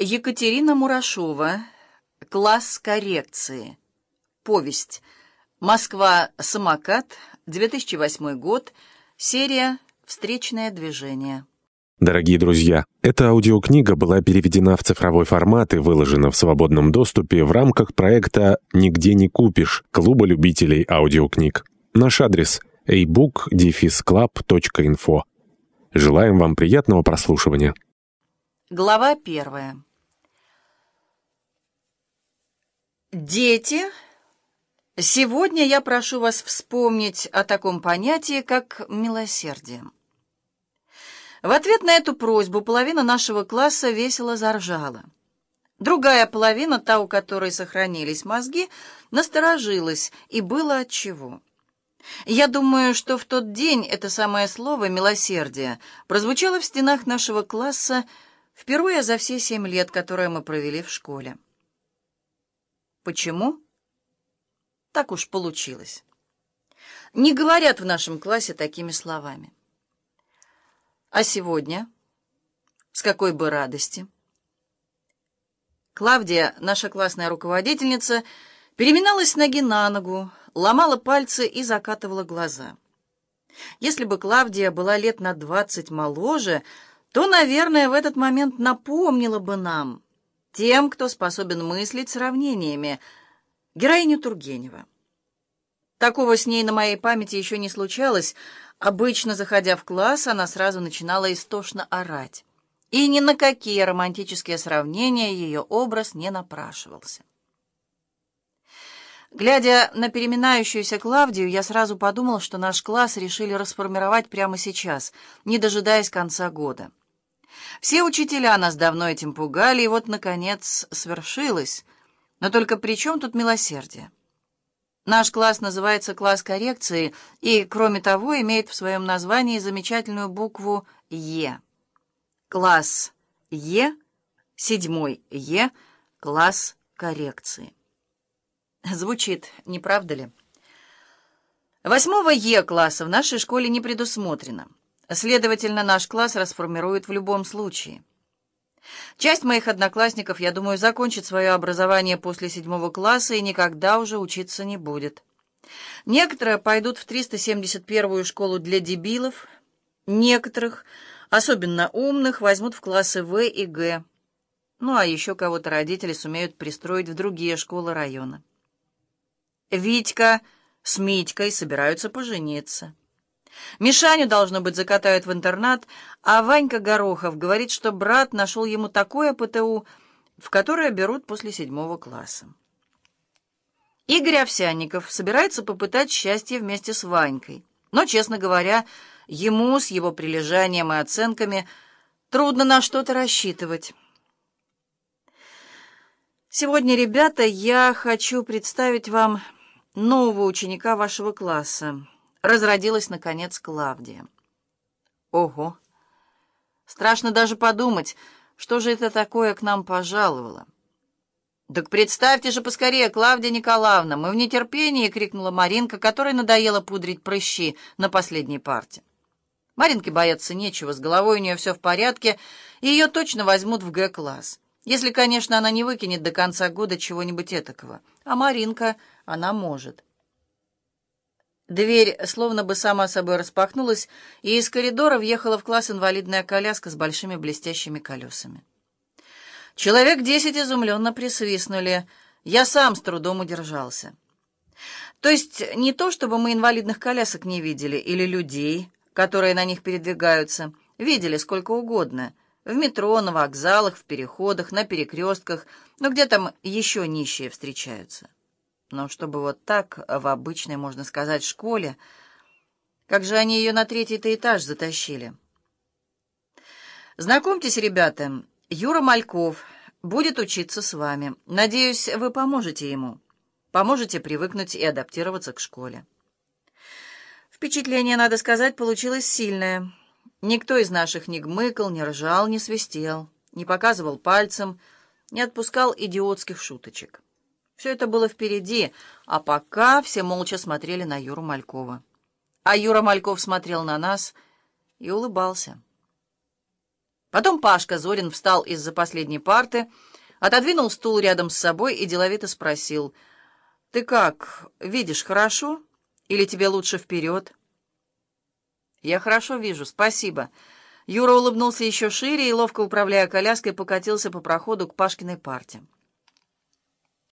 Екатерина Мурашова. Класс коррекции. Повесть. Москва. Самокат. 2008 год. Серия «Встречное движение». Дорогие друзья, эта аудиокнига была переведена в цифровой формат и выложена в свободном доступе в рамках проекта «Нигде не купишь» Клуба любителей аудиокниг. Наш адрес – ebook-club.info. Желаем вам приятного прослушивания. Глава первая. Дети, сегодня я прошу вас вспомнить о таком понятии, как милосердие. В ответ на эту просьбу половина нашего класса весело заржала. Другая половина, та, у которой сохранились мозги, насторожилась, и было отчего. Я думаю, что в тот день это самое слово «милосердие» прозвучало в стенах нашего класса впервые за все семь лет, которые мы провели в школе. Почему? Так уж получилось. Не говорят в нашем классе такими словами. А сегодня? С какой бы радости? Клавдия, наша классная руководительница, переминалась с ноги на ногу, ломала пальцы и закатывала глаза. Если бы Клавдия была лет на двадцать моложе, то, наверное, в этот момент напомнила бы нам — тем, кто способен мыслить сравнениями, героиню Тургенева. Такого с ней на моей памяти еще не случалось. Обычно, заходя в класс, она сразу начинала истошно орать. И ни на какие романтические сравнения ее образ не напрашивался. Глядя на переминающуюся Клавдию, я сразу подумал, что наш класс решили расформировать прямо сейчас, не дожидаясь конца года. Все учителя нас давно этим пугали, и вот, наконец, свершилось. Но только при чем тут милосердие? Наш класс называется класс коррекции и, кроме того, имеет в своем названии замечательную букву «Е». Класс «Е», седьмой «Е», класс коррекции. Звучит, не правда ли? Восьмого Е-класса в нашей школе не предусмотрено. Следовательно, наш класс расформируют в любом случае. Часть моих одноклассников, я думаю, закончит свое образование после седьмого класса и никогда уже учиться не будет. Некоторые пойдут в 371-ю школу для дебилов, некоторых, особенно умных, возьмут в классы В и Г. Ну, а еще кого-то родители сумеют пристроить в другие школы района. Витька с Митькой собираются пожениться. Мишаню, должно быть, закатают в интернат, а Ванька Горохов говорит, что брат нашел ему такое ПТУ, в которое берут после седьмого класса. Игорь Овсянников собирается попытать счастье вместе с Ванькой. Но, честно говоря, ему с его прилежанием и оценками трудно на что-то рассчитывать. Сегодня, ребята, я хочу представить вам нового ученика вашего класса разродилась, наконец, Клавдия. Ого! Страшно даже подумать, что же это такое к нам пожаловало. «Так представьте же поскорее, Клавдия Николаевна, мы в нетерпении!» — крикнула Маринка, которой надоело пудрить прыщи на последней парте. Маринке бояться нечего, с головой у нее все в порядке, и ее точно возьмут в Г-класс. Если, конечно, она не выкинет до конца года чего-нибудь этакого. А Маринка, она может. Дверь словно бы сама собой распахнулась, и из коридора въехала в класс инвалидная коляска с большими блестящими колесами. Человек десять изумленно присвистнули. Я сам с трудом удержался. То есть не то, чтобы мы инвалидных колясок не видели, или людей, которые на них передвигаются, видели сколько угодно. В метро, на вокзалах, в переходах, на перекрестках, но где там еще нищие встречаются. Но чтобы вот так, в обычной, можно сказать, школе, как же они ее на третий-то этаж затащили? Знакомьтесь, ребята, Юра Мальков будет учиться с вами. Надеюсь, вы поможете ему. Поможете привыкнуть и адаптироваться к школе. Впечатление, надо сказать, получилось сильное. Никто из наших не гмыкал, не ржал, не свистел, не показывал пальцем, не отпускал идиотских шуточек. Все это было впереди, а пока все молча смотрели на Юру Малькова. А Юра Мальков смотрел на нас и улыбался. Потом Пашка Зорин встал из-за последней парты, отодвинул стул рядом с собой и деловито спросил, «Ты как, видишь хорошо? Или тебе лучше вперед?» «Я хорошо вижу, спасибо». Юра улыбнулся еще шире и, ловко управляя коляской, покатился по проходу к Пашкиной парте.